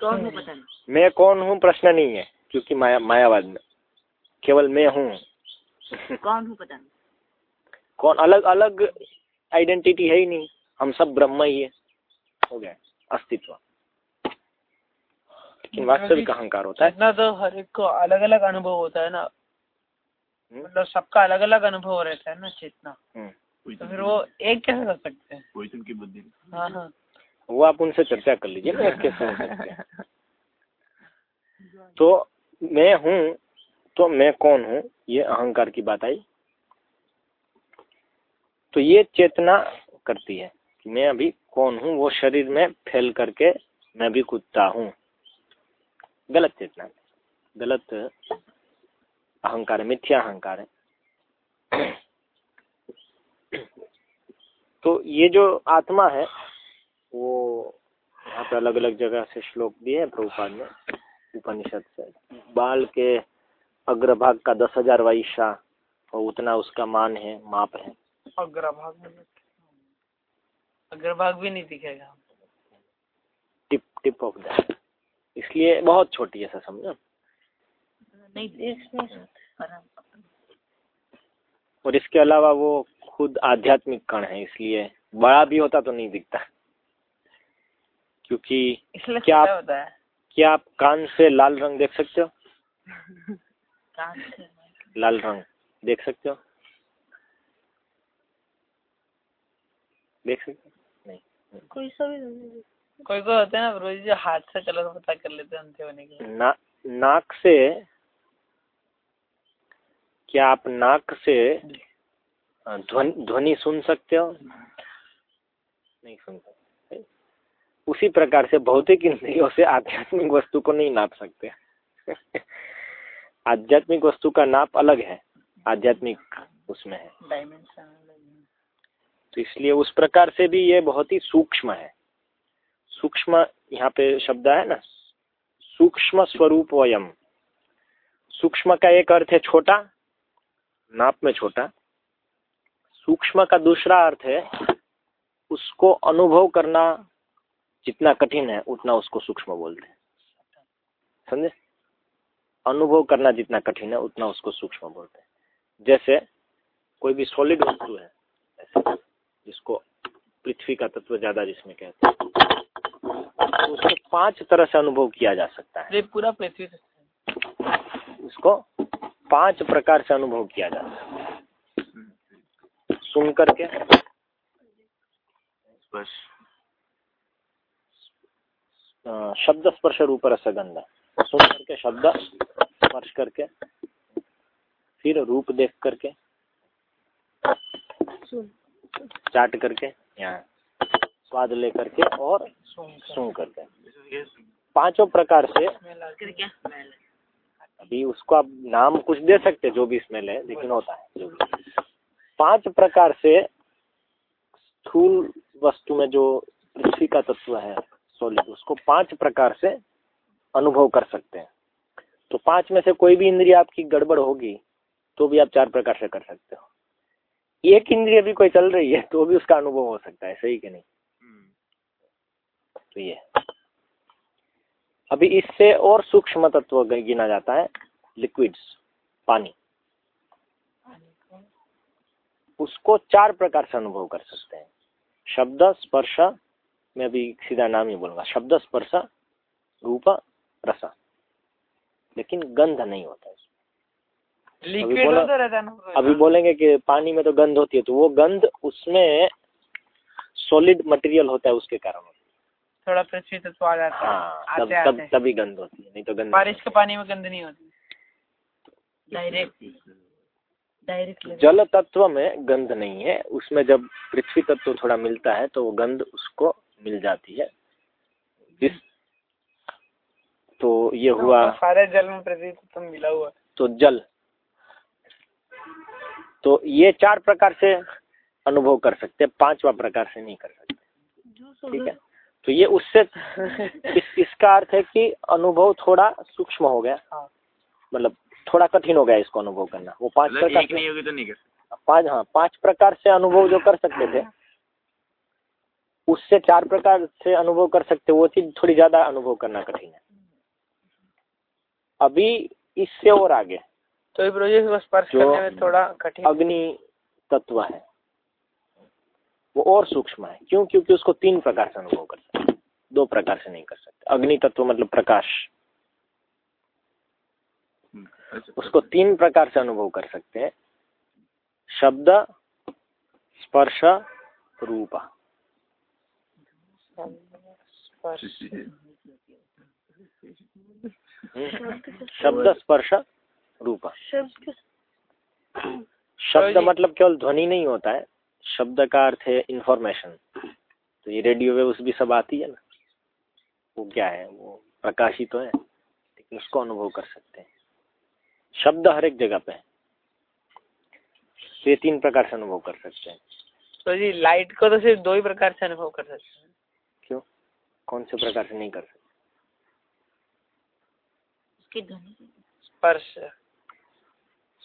कौन हूँ पता नहीं। मैं कौन हूँ प्रश्न नहीं है क्योंकि माया मायावाद में। केवल मैं हूँ। कौन हूँ पता नहीं। कौन अलग अलग आइडेंटिटी है ही नहीं। हम सब ब्रह्म ही है। हो गया। अस्तित्व। लेकिन वास्तविक अहंकार होता है? इतना तो हर एक को अलग अलग अनुभव होता है ना। हम्म? मतलब सबका अलग अलग अनुभव रहता है ना चेतना हम्म। तो फिर वो एक कैसे कर सकते हैं? कोई तो उनकी बुद्धि हाँ हाँ। वो आप उनसे चर्चा कर लीजिए ना कैसे हो सकते हैं। तो मैं हूँ तो मैं कौन हूँ? ये अहंकार की बात आई। तो ये चेतना करती है कि मैं अभी कौन हूँ? वो शरीर में फैल करके मैं भी कुत्ता हूँ। गलत चेतना। गलत अहंकार है, मिथ्या अहंकार है। तो ये जो आत्मा है, वो यहाँ पे अलग अलग जगह से श्लोक दिए हैं प्रभुपाद ने, उपनिषद से। बाल के अग्रभाग का दस हज़ार वैशा और उतना उसका मान है, माप है। अग्रभाग में अग्रभाग भी नहीं दिखेगा। टिप टिप ऑफ़ दैट इसलिए बहुत छोटी है ऐसा समझो? नहीं और इसके अलावा वो खुद आध्यात्मिक कण है इसलिए बड़ा भी होता तो नहीं दिखता। क्योंकि क्या आप- होता है। क्या आप कान से लाल रंग देख सकते हो? कान से लाल रंग देख सकते हो? देख सकते हो। नहीं कोई सा भी कोई कोई होते हैं ना रोज जो हाथ से कलर पता कर लेते हैं अंधे होने के ना नाक से क्या आप नाक से ध्वनि ध्वनि सुन सकते हो? नहीं सुन सकते। उसी प्रकार से भौतिक इंद्रियों से आध्यात्मिक वस्तु को नहीं नाप सकते। आध्यात्मिक वस्तु का नाप अलग है। आध्यात्मिक उसमें है। तो इसलिए उस प्रकार से भी ये बहुत ही सूक्ष्म है। सूक्ष्म यहाँ पे शब्द है ना? सूक्ष्म स्वरूप वयम। सूक्ष्म का एक अर्थ है छोटा, नाप में छोटा। सूक्ष्म का दूसरा अर्थ है उसको अनुभव करना जितना कठिन है, उतना उसको सूक्ष्म बोलते हैं। समझे? अनुभव करना जितना कठिन है, उतना उसको सूक्ष्म बोलते हैं। जैसे कोई भी सॉलिड वस्तु है, ऐसे। जिसको पृथ्वी का तत्व ज़्यादा जिसमें कहते हैं। तो उसको पाँच तरह से अनुभव किया जा सकता है। पूरा पृथ्वी उसको पाँच प्रकार से अनुभव किया जा सकता है। सुन करके शब्द स्पर्श रूप रसगंध सुन करके शब्द स्पर्श करके फिर रूप देख करके। चाट करके यहाँ स्वाद ले करके और सुन करके। पाँचों प्रकार से अभी उसको आप नाम कुछ दे सकते जो भी स्मेल है, लेकिन होता है पाँच प्रकार से स्थूल वस्तु में जो पृथ्वी का तत्व है सॉलिड उसको पाँच प्रकार से अनुभव कर सकते हैं। तो पाँच में से कोई भी इंद्रिय आपकी गड़बड़ होगी तो भी आप चार प्रकार से कर सकते हो। एक इंद्रिय भी कोई चल रही है तो भी उसका अनुभव हो सकता है, सही कि नहीं? तो ये। अभी इससे और सूक्ष्म तत्व गिना जाता है लिक्विड्स पानी। उसको चार प्रकार से अनुभव कर सकते हैं। शब्द, स्पर्श, मैं अभी सीधा नाम ही बोलूँगा। शब्द, स्पर्श, रूप, रस। लेकिन गंध नहीं होता है लिक्विड होता रहता ना अभी बोलेंगे कि पानी में तो गंध होती है तो वो गंध उसमें सॉलिड मटेरियल होता है उसके कारण। थोड़ा पृथ्वी तत्व आ जाता है। हाँ तब आते तब तभी गंध होती है नहीं तो गंध बारिश के पानी में गंद नहीं होती। डायरेक्ट डायरेक्ट जल तत्व में गंध नहीं है उसमें जब पृथ्वी तत्व थोड़ा मिलता है तो वो गंध उसको मिल जाती है। जिस तो ये हुआ सारे जल में पृथ्वी तत्व मिला हुआ। तो जल। तो ये चार प्रकार से अनुभव कर सकते हैं पांचवा प्रकार से नहीं कर सकते। ठीक है? तो ये उससे इस, इसका अर्थ है कि अनुभव थोड़ा सूक्ष्म हो गया। हाँ। मतलब थोड़ा कठिन हो गया इसको अनुभव करना। वो पाँच मतलब प्रकार नहीं होगी तो नहीं कर सकते। पाँच हाँ पाँच प्रकार से अनुभव जो कर सकते थे उससे चार प्रकार से अनुभव कर सकते वो चीज़ थोड़ी ज़्यादा अनुभव करना कठिन है। अभी इससे और आगे। तो ये प्रोजेक्ट को स्पर्श करने में थोड़ा कठिन अग्नि तत्व है वो और सूक्ष्म है। क्यों? क्योंकि उसको तीन प्रकार से अनुभव कर सकते दो प्रकार से नहीं कर सकते। अग्नि तत्व मतलब प्रकाश। अच्छा, उसको तीन प्रकार से अनुभव कर सकते हैं। शब्द स्पर्श रूप। शब्द स्पर्श रूप। शब्द। शब्द मतलब केवल ध्वनि नहीं होता है शब्द का अर्थ है इंफॉर्मेशन तो ये रेडियो वेव्स भी सब आती है ना। वो क्या है? वो प्रकाशित तो है लेकिन उसको अनुभव कर सकते हैं। शब्द हर एक जगह पे है। तो ये तीन प्रकार से अनुभव कर सकते हैं। तो जी लाइट को तो सिर्फ़ दो ही प्रकार से अनुभव कर सकते हैं। क्यों? कौन से प्रकार से नहीं कर सकते? उसकी ध्वनि। स्पर्श।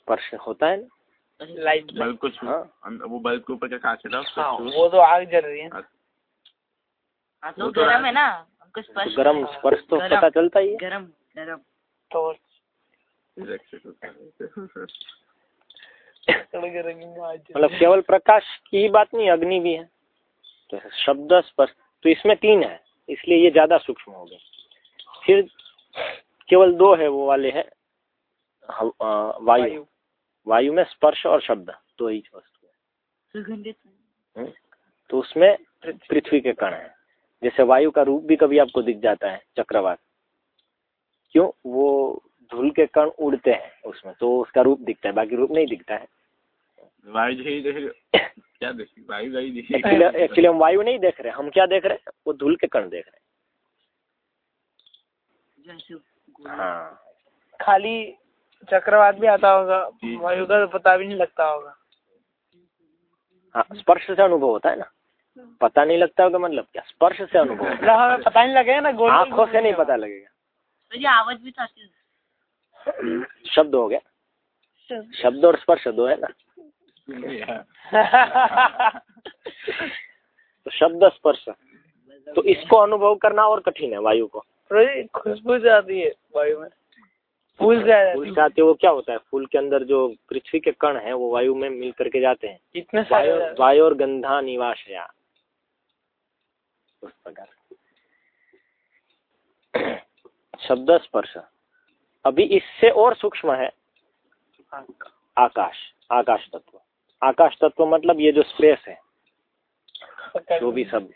स्पर्श होता है ना? लाइट बल्ब को हाँ। वो बल्ब के ऊपर क्या कांच है ना हाँ वो तो आग जल रही है। हाँ तो तो गरम है ना? हमको तो स्पर्श गर्म स्पर्श तो पता चलता ही है। गरम गरम। तो है। जल मतलब केवल प्रकाश की ही बात नहीं अग्नि भी है। तो शब्द स्पर्श तो इसमें तीन है इसलिए ये ज़्यादा सूक्ष्म हो गए। फिर केवल दो है वो वाले है। वायु। वायु में स्पर्श और शब्द दो ही वस्तु है। सुगंधित हम्म? तो उसमें पृथ्वी के कण है। जैसे वायु का रूप भी कभी आपको दिख जाता है चक्रवात। क्यों? वो धूल के कण उड़ते हैं उसमें तो उसका रूप दिखता है बाकी रूप नहीं दिखता है। वायु है क्या वायु एक्चुअली हम वायु नहीं देख रहे हम क्या देख रहे हैं? वो धूल के कण देख रहे हैं। हाँ। खाली चक्रवात भी आता होगा वायु का पता भी नहीं लगता होगा। हाँ स्पर्श से अनुभव होता है ना? पता नहीं लगता होगा मतलब क्या? स्पर्श से अनुभव हमें पता नहीं लगेगा ना गोल आँखों से नहीं पता लगेगा। तो आवाज़ भी तो आती है शब्द हो गया। शब्द। और स्पर्श दो है ना? तो शब्द स्पर्श। तो इसको अनुभव करना और कठिन है वायु को। खुशबू से आती है वायु में। फूल फूल से आते वो क्या होता है? फूल के अंदर जो पृथ्वी के कण हैं वो वायु में मिल करके जाते हैं। इतने वायु वायु और गंधा निवासया उस प्रकार। शब्द स्पर्श। अभी इससे और सूक्ष्म है। आकाश। आकाश तत्व। आकाश तत्व मतलब ये जो स्पेस है जो भी सब।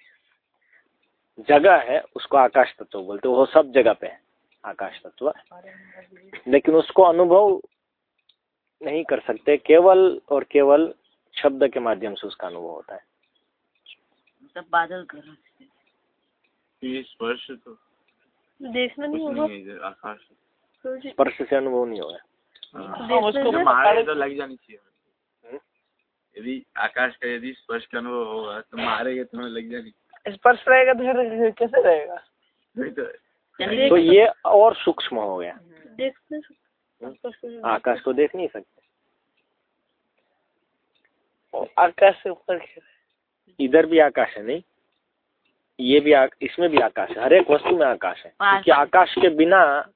जगह है उसको आकाश तत्व बोलते वो सब जगह पे है। आकाश तत्व लेकिन उसको अनुभव नहीं कर सकते केवल और केवल शब्द के माध्यम से उसका अनुभव होता है। सब बादल कर स्पर्श तो देखना नहीं नहीं होगा आकाश। तो स्पर्श से अनुभव नहीं होगा। हाँ। उसको तो मारे तो लग जानी चाहिए। हम्म? यदि आकाश का यदि स्पर्श का अनुभव होगा तो मारेगा तो लग जानी। स्पर्श रहेगा तो कैसे रहेगा? वही तो ये और सूक्ष्म हो गया। देख नहीं सकते स्पर्श से आकाश को देख नहीं सकते? आकाश से ऊपर इधर भी आकाश है नहीं? ये भी आ, इसमें भी आकाश है हर एक वस्तु में आकाश है। क्योंकि आकाश के बिना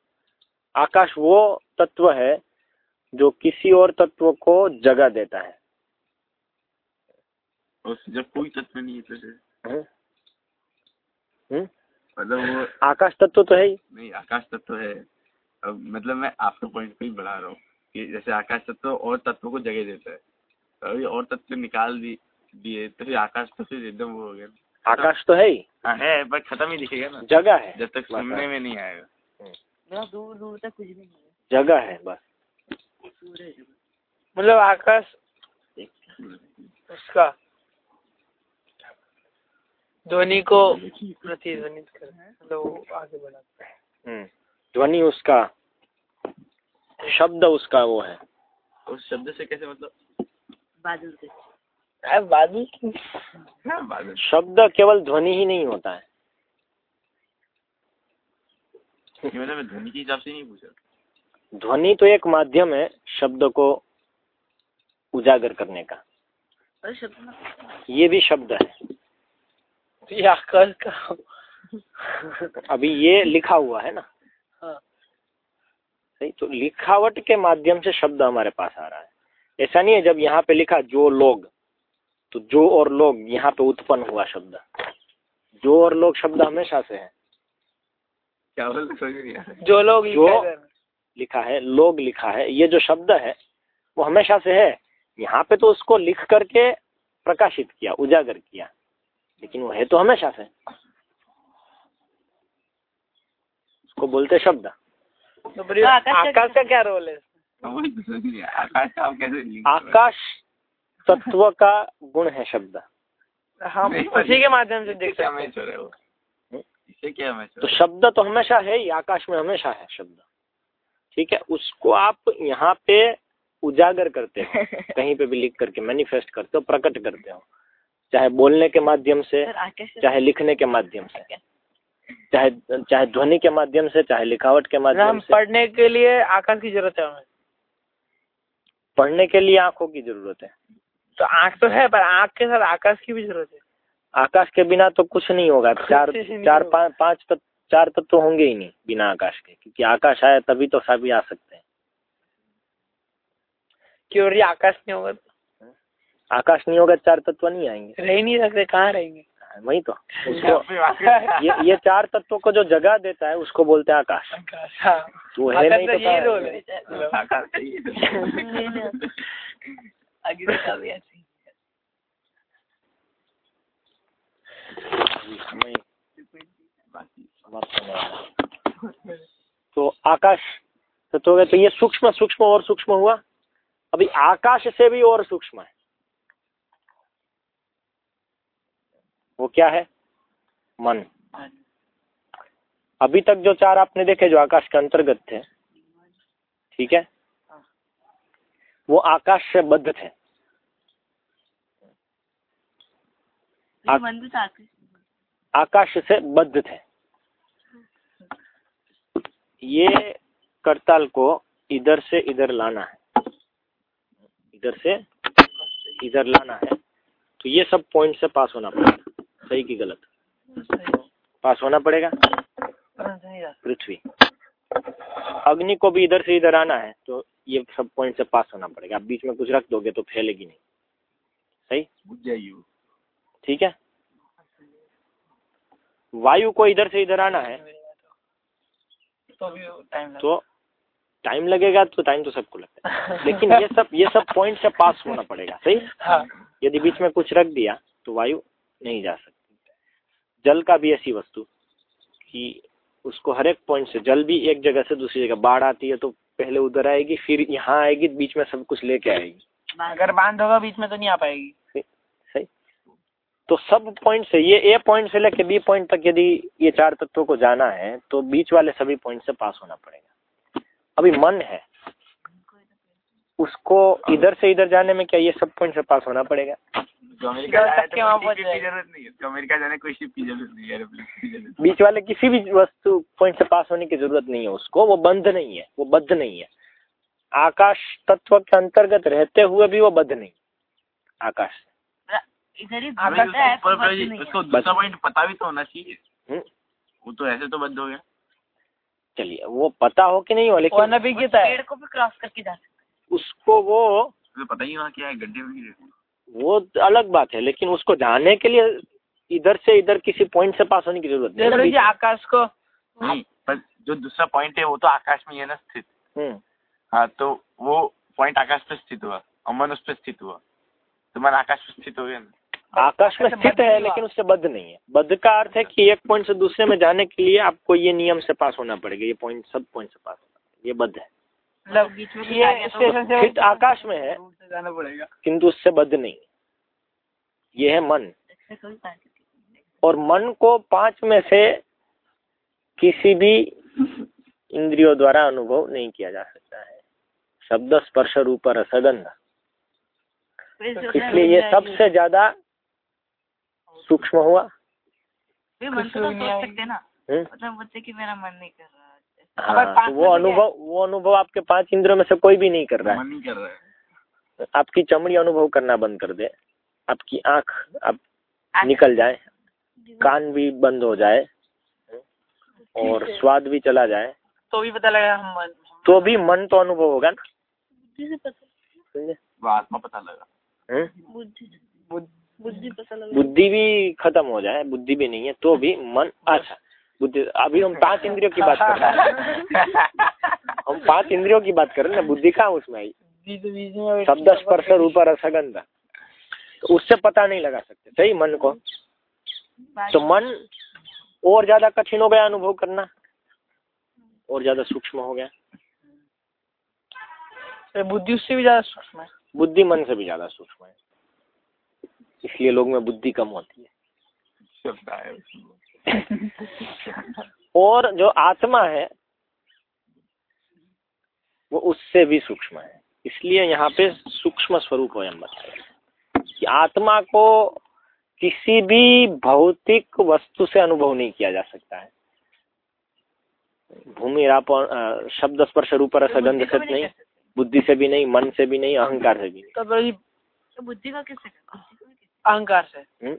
आकाश वो तत्व है जो किसी और तत्व को जगह देता है। जब कोई तत्व नहीं है तो? मतलब वो आकाश तत्व तो है ही। नहीं आकाश तत्व है। अब मतलब मैं आपके पॉइंट पे ही बढ़ा रहा हूँ कि जैसे आकाश तत्व और तत्व को जगह देता है। तो अभी और तत्व निकाल दी दिए तो फिर आकाश तो फिर एकदम वो हो गया। आकाश तो है ही। हाँ है पर खत्म ही दिखेगा ना। जगह है। जब तक सुनने में नहीं आएगा। दूर दूर तक कुछ भी नहीं है। जगह है बस। मतलब आकाश उसका ध्वनि को प्रतिध्वनित कर मतलब वो आगे बढ़ाता है। हम्म। ध्वनि उसका शब्द उसका वो है। उस शब्द से कैसे मतलब? बादल से। बादल की- हाँ, बादल शब्द केवल ध्वनि ही नहीं होता है। मतलब ध्वनि के हिसाब से नहीं पूछा ध्वनि तो एक माध्यम है शब्द को उजागर करने का। ये भी शब्द है। ये आकाश का। अभी ये लिखा हुआ है ना? हाँ। सही तो लिखावट के माध्यम से शब्द हमारे पास आ रहा है। ऐसा नहीं है जब यहाँ पे लिखा जो लोग तो जो और लोग यहाँ पे उत्पन्न हुआ शब्द। जो और लोग शब्द हमेशा से है। क्या बोल समझ नहीं आ रहा जो लोग जो है। लिखा है लोग लिखा है ये जो शब्द है वो हमेशा से है। यहाँ पे तो उसको लिख करके प्रकाशित किया उजागर किया। लेकिन वो है तो हमेशा से। उसको बोलते शब्द। तो तो आकाश का आकाश का क्या रोल है। आकाश हो? तत्व का गुण है शब्द। हम उसी के माध्यम से इससे देख क्या सकते हैं। है तो शब्द तो हमेशा है ही आकाश में हमेशा है शब्द। ठीक है उसको आप यहाँ पे उजागर करते हो कहीं पे भी लिख करके मैनिफेस्ट करते हो प्रकट करते हो। चाहे बोलने के माध्यम से चाहे लिखने के माध्यम से चाहे चाहे ध्वनि के माध्यम से चाहे लिखावट के माध्यम से। पढ़ने के लिए आकाश की ज़रूरत है हमें। पढ़ने के लिए आँखों की ज़रूरत है। तो आँख तो है पर आँख के साथ आकाश की भी ज़रूरत है। आकाश के बिना तो कुछ नहीं होगा। चार चार पाँच तत्व चार तत्व तो होंगे ही नहीं बिना आकाश के क्योंकि आकाश आया तभी तो सभी आ सकते हैं। क्यों? आकाश नहीं होगा तो? आकाश नहीं होगा चार तत्व नहीं आएँगे। रह नहीं सकते कहाँ रहेंगे? वही तो। उसको ये ये चार तत्वों को जो जगह देता है उसको बोलते हैं आकाश। आकाश हाँ। वो है नहीं तो रोल है? है आकाश तो- ही। है। तो आकाश तत्व तो ये सूक्ष्म सूक्ष्म और सूक्ष्म हुआ। अभी आकाश से भी और सूक्ष्म है। वो क्या है? मन। अभी तक जो चार आपने देखे जो आकाश के अंतर्गत थे ठीक है? वो आकाश से बद्ध थे तो आकाश से बद्ध थे। ये करताल को इधर से इधर लाना है। इधर से इधर लाना है। तो ये सब पॉइंट से पास होना पड़ेगा। सही की गलत। पास होना पड़ेगा। पृथ्वी। अग्नि को भी इधर से इधर आना है तो ये सब पॉइंट से पास होना पड़ेगा। आप बीच में कुछ रख दोगे तो फैलेगी नहीं। सही? बुझ ठीक है? वायु को इधर से इधर आना है। तो टाइम तो टाइम लगेगा तो टाइम तो सबको लगता है। लेकिन ये सब ये सब पॉइंट से पास होना पड़ेगा। सही? हाँ। यदि बीच में कुछ रख दिया तो वायु नहीं जा सकती। जल का भी ऐसी वस्तु कि उसको हर एक पॉइंट से जल भी एक जगह से दूसरी जगह बाढ़ आती है तो पहले उधर आएगी फिर यहाँ आएगी बीच में सब कुछ लेके आएगी। अगर बाँध होगा बीच में तो नहीं आ पाएगी। सही सही। तो सब पॉइंट से ये ए पॉइंट से लेके बी पॉइंट तक यदि ये चार तत्वों को जाना है तो बीच वाले सभी पॉइंट से पास होना पड़ेगा। अभी मन है उसको इधर से इधर जाने में क्या ये सब पॉइंट से पास होना पड़ेगा? तो तो है। तो है बीच वाले किसी भी वस्तु पॉइंट से पास होने की ज़रूरत नहीं है उसको वो बंद नहीं है वो बद्ध नहीं है। आकाश तत्व के अंतर्गत रहते हुए भी वो बद्ध नहीं आकाश इधर ही है तो है। उसको दूसरा पॉइंट पता भी तो होना चाहिए। हम्म, वो तो ऐसे तो बंद हो गया। चलिए वो पता हो कि नहीं हो लेकिन पेड़ को भी क्रॉस करके जा सकते उसको वो तो पता ही वहाँ क्या है गड्ढे में वो अलग बात है लेकिन उसको जाने के लिए इधर से इधर किसी पॉइंट से पास होने की ज़रूरत नहीं है। आकाश को। नहीं पर जो दूसरा पॉइंट है वो तो आकाश में है ना स्थित। हम्म, हाँ तो वो पॉइंट आकाश पे स्थित हुआ और मन उस पे स्थित हुआ। तो मन आकाश पे स्थित हो गया ना। आकाश में स्थित है लेकिन उससे बद्ध नहीं है। बद्ध का अर्थ है कि एक पॉइंट से दूसरे में जाने के लिए आपको ये नियम से पास होना पड़ेगा ये पॉइंट सब पॉइंट से पास होना पड़ेगा ये बद्ध है। मतलब बीच में ये तो स्टेशन से स्थित आकाश में है दूर से जाना पड़ेगा। किंतु उससे बद्ध नहीं। ये है मन। नहीं। और मन को पाँच में से किसी भी इंद्रियों द्वारा अनुभव नहीं किया जा सकता है। शब्द स्पर्श रूप फिर इसलिए ये सबसे ज़्यादा सूक्ष्म हुआ। भी मन तो सोच सकते ना। हम्म? मतलब बोलते कि मेरा मन नहीं कर रहा। हाँ, तो वो अनुभव वो अनुभव आपके पाँच इंद्रियों में से कोई भी नहीं कर रहा है। नहीं कर रहा है। आपकी चमड़ी अनुभव करना बंद कर दे। आपकी आँख अब निकल जाए कान भी बंद हो जाए और स्वाद भी चला जाए। तो भी पता लगा हम मन तो भी मन तो अनुभव होगा ना? बुद्धि से पता समझे? वो आत्मा पता लगा? बुद्धि से बुद्ध- बुद्धि पता लगा। बुद्धि भी खत्म हो जाए बुद्धि भी नहीं है तो भी मन अच्छा। बुद्धि अभी हम पाँच इंद्रियों की बात कर रहे हैं। हम पाँच इंद्रियों की बात कर रहे हैं ना बुद्धि कहाँ उसमें आई? शब्द स्पर्श रूप रसगंध। तो उससे पता नहीं लगा सकते। सही मन को? तो मन और ज़्यादा कठिन हो गया अनुभव करना। और ज़्यादा सूक्ष्म हो गया। तो बुद्धि उससे भी ज़्यादा सूक्ष्म है। बुद्धि मन से भी ज़्यादा सूक्ष्म है। इसलिए लोग में बुद्धि कम होती है। और जो आत्मा है वो उससे भी सूक्ष्म है। इसलिए यहाँ पे सूक्ष्म स्वरूप वयम बताया कि आत्मा को किसी भी भौतिक वस्तु से अनुभव नहीं किया जा सकता है। भूमि राप शब्द स्पर्श रूप रसगंध से नहीं बुद्धि से भी नहीं मन से भी नहीं अहंकार से भी नहीं। तो तो बुद्धि का किससे अहंकार से। हम्म?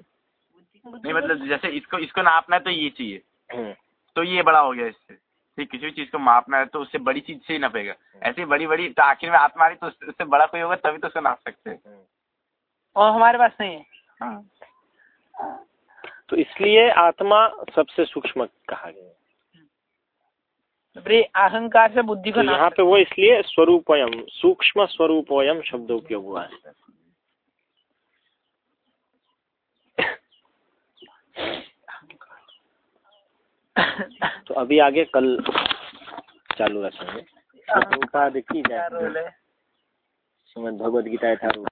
नहीं मतलब जैसे इसको इसको नापना है तो ये चाहिए। हम्म। तो ये बड़ा हो गया इससे। ठीक किसी भी चीज़ को मापना है तो उससे बड़ी चीज़ से ही नापेगा। ऐसे बड़ी बड़ी तो आखिर में आत्मा आ रही तो उससे बड़ा कोई होगा तभी तो उसको नाप सकते हैं। और हमारे पास नहीं है। हाँ। तो इसलिए आत्मा सबसे सूक्ष्म कहा गया है। तो बड़ी अहंकार से बुद्धि को तो यहाँ पे वो इसलिए स्वरूपयम सूक्ष्म स्वरूपयम शब्द उपयोग हुआ है। तो अभी आगे कल चालू रखेंगे। है। श्रीमद भगवद गीता यथारूप